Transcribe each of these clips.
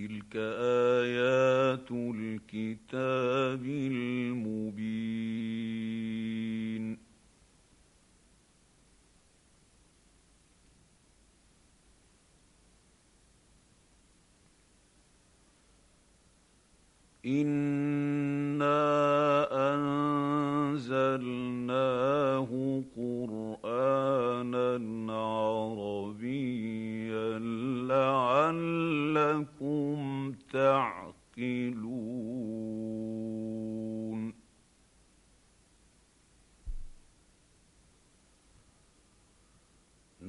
تلك آيات الكتاب المبين إنا أنزلناه قرآنا عربيا تعقلون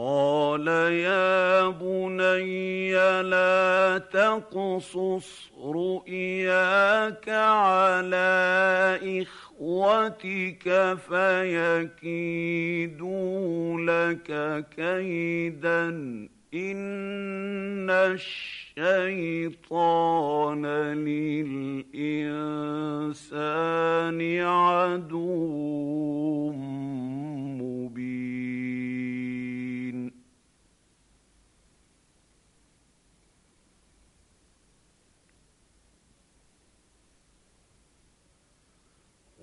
قال يا بني لا تقصص رؤياك على إخوتك فيكيدوا لك كيدا. إن الشيطان للإنسان عدو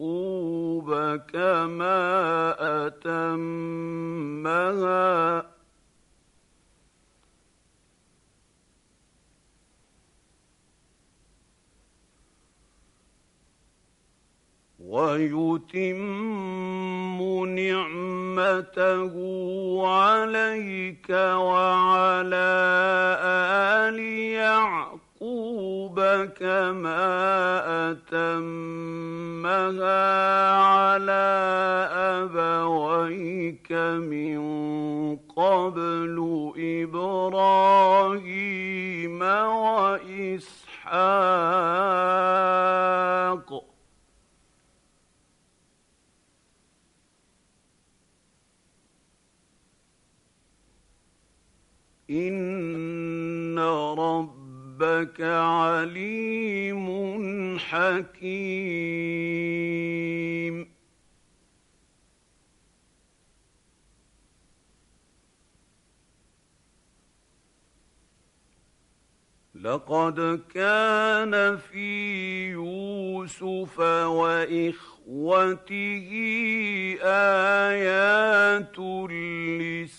يعقوب كما أتمها. ويتم نعمته عليك وعلى آل يعقوب يعقوب كما أتمها على أبويك من قبل إبراهيم وإسحاق إن ربك عليم حكيم. لقد كان في يوسف وإخوته آيات للسائلين.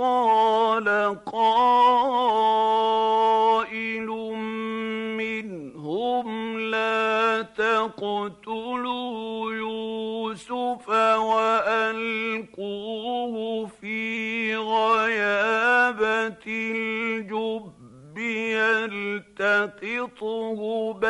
قال قائل منهم لا تقتلوا يوسف وألقوه في غيابة الجب يلتقطه بعض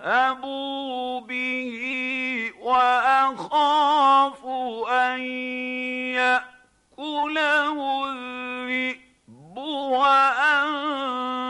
تذهبوا به وأخاف أن يأكله الذئب وأنتم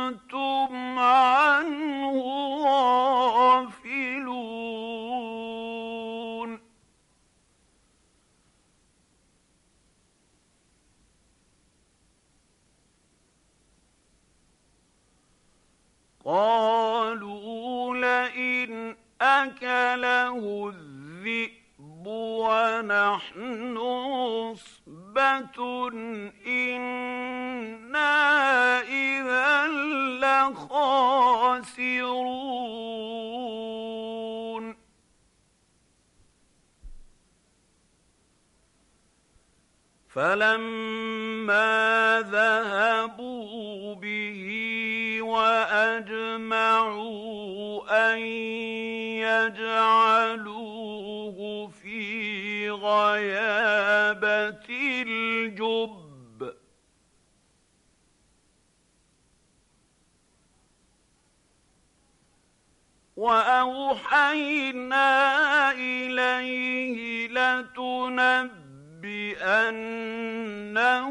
فلما ذهبوا به واجمعوا ان يجعلوه في غيابه الجب واوحينا اليه لتنبئ بأنهم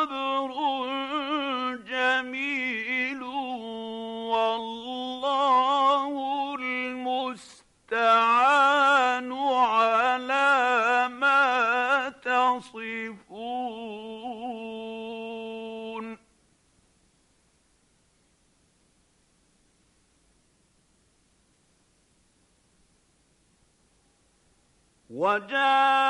فصبر جميل والله المستعان على ما تصفون. وجاءت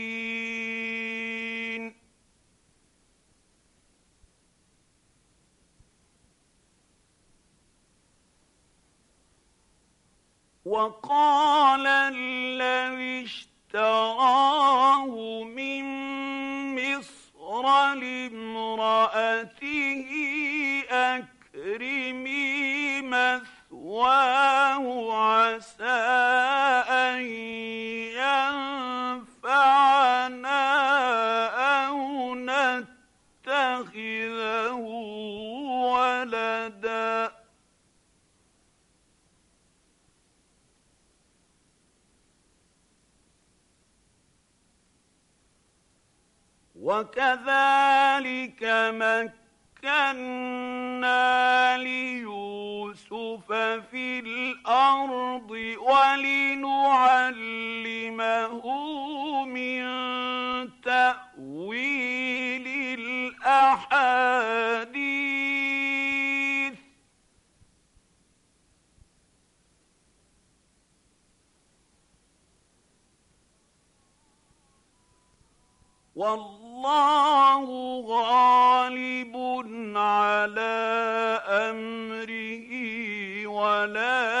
من تأويل الأحاديث. والله غالب على امره ولكن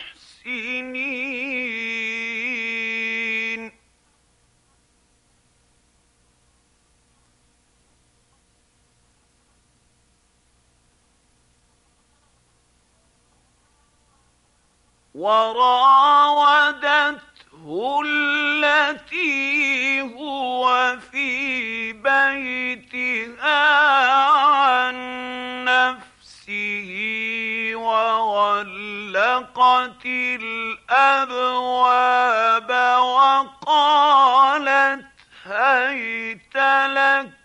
وراودته التي هو في بيتها وغلقت الأبواب وقالت هيت لك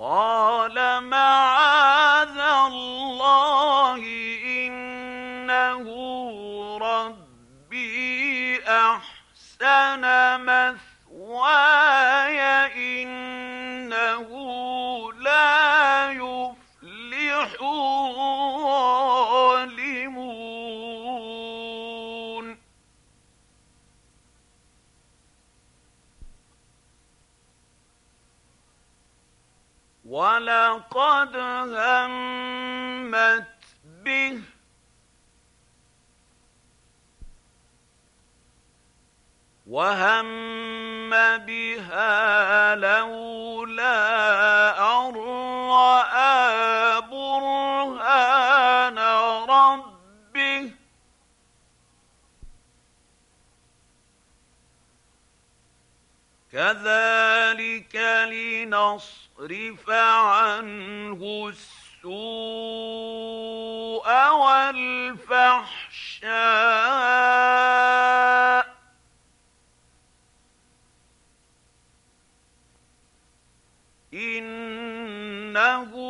قال معاذ الله إنه ربي مثل مثواي ولقد همت به. وهم بها لولا أن رأى برهان ربه. كذلك لنصرف عنه السوء والفحشاء إنه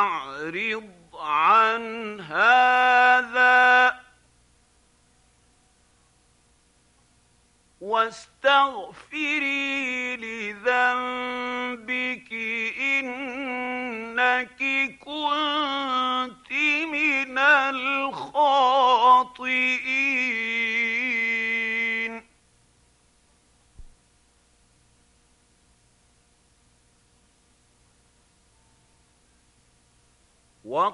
أعرض عن هذا واستغفري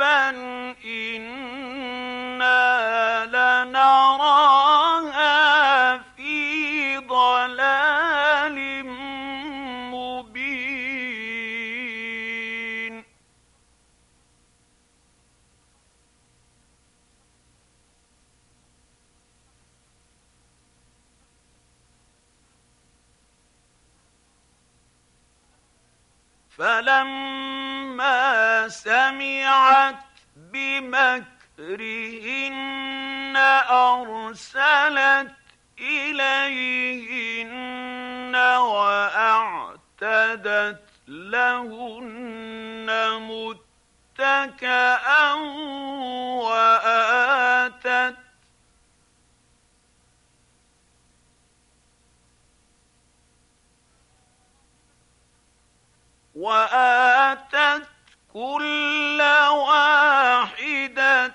إنا بمكرهن أرسلت إليهن وأعتدت لهن متكأ وآتت وآتت كل واحدة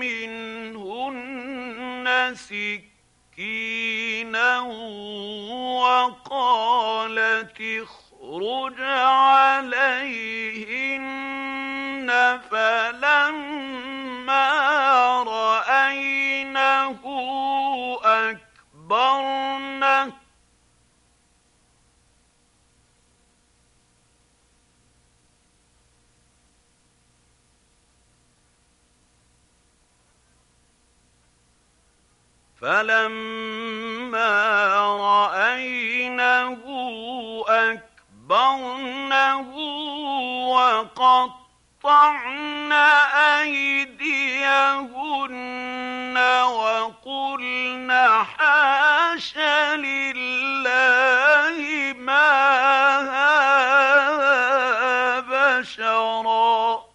منهن سكينا وقالت اخرج عليهن فلما رأينه أكبرنه فلما رأينه أكبرنه وقطعن أيديهن وقلن حاش لله ما هذا بشرا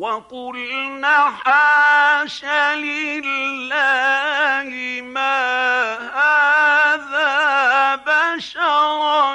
وقلن حاش لله ما هذا بشرا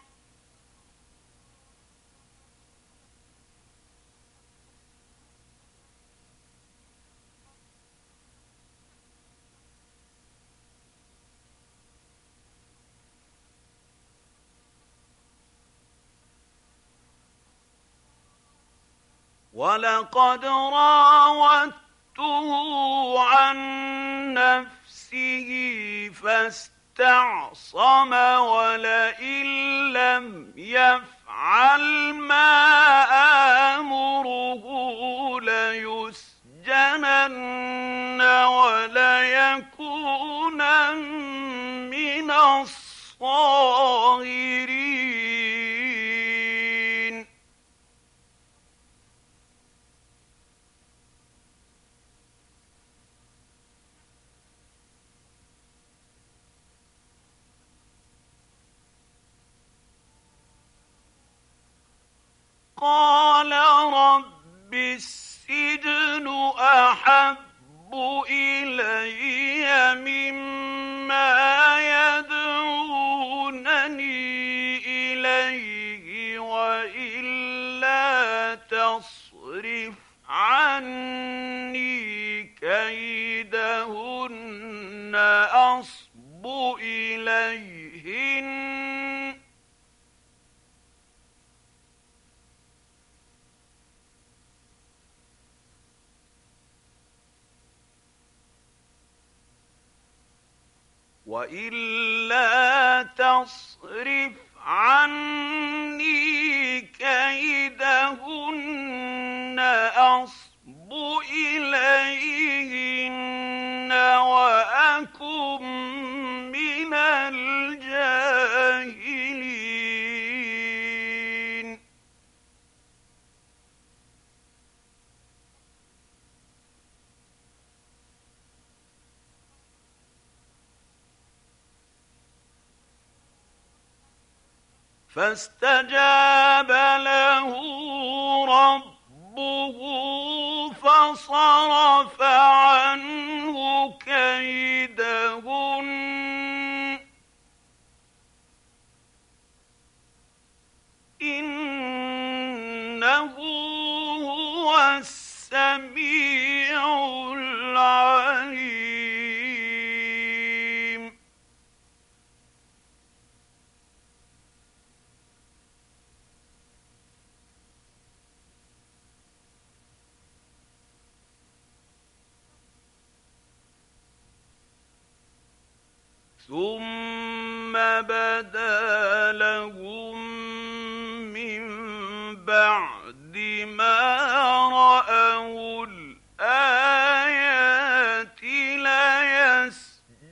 ولقد راودته عن نفسه فاستعصم ولئن لم يفعل ما آمره عني كيدهن أصب إليهن. وإلا تصرف عني فاستجاب له ربه فصرف عنه كيدهن. ثم بدا لهم من بعد ما راوا الايات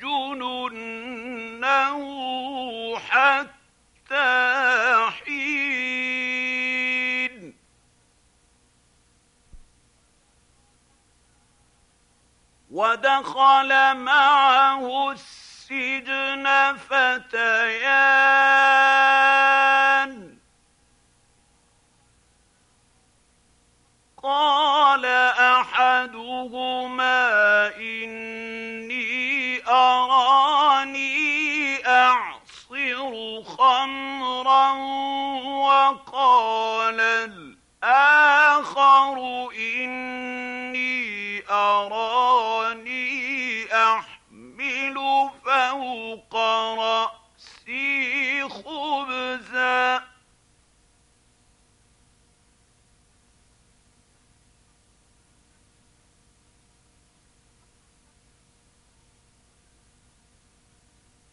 ليسجننه حتى حين. ودخل معه فتيان. قال أحدهما إني أراني أعصر خمرا وقال الآخر فوق رأسي خبزا.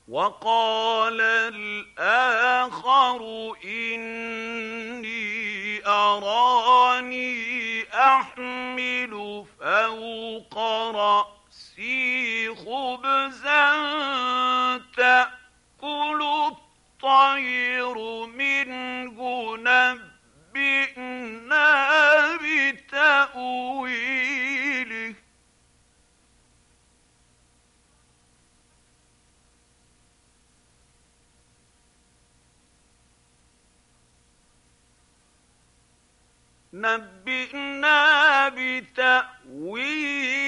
وقال الآخر إني أراني أحمل فوق رأسي. خبزا تأكل الطير منه نبئنا بتأويله. نبئنا بتأويله.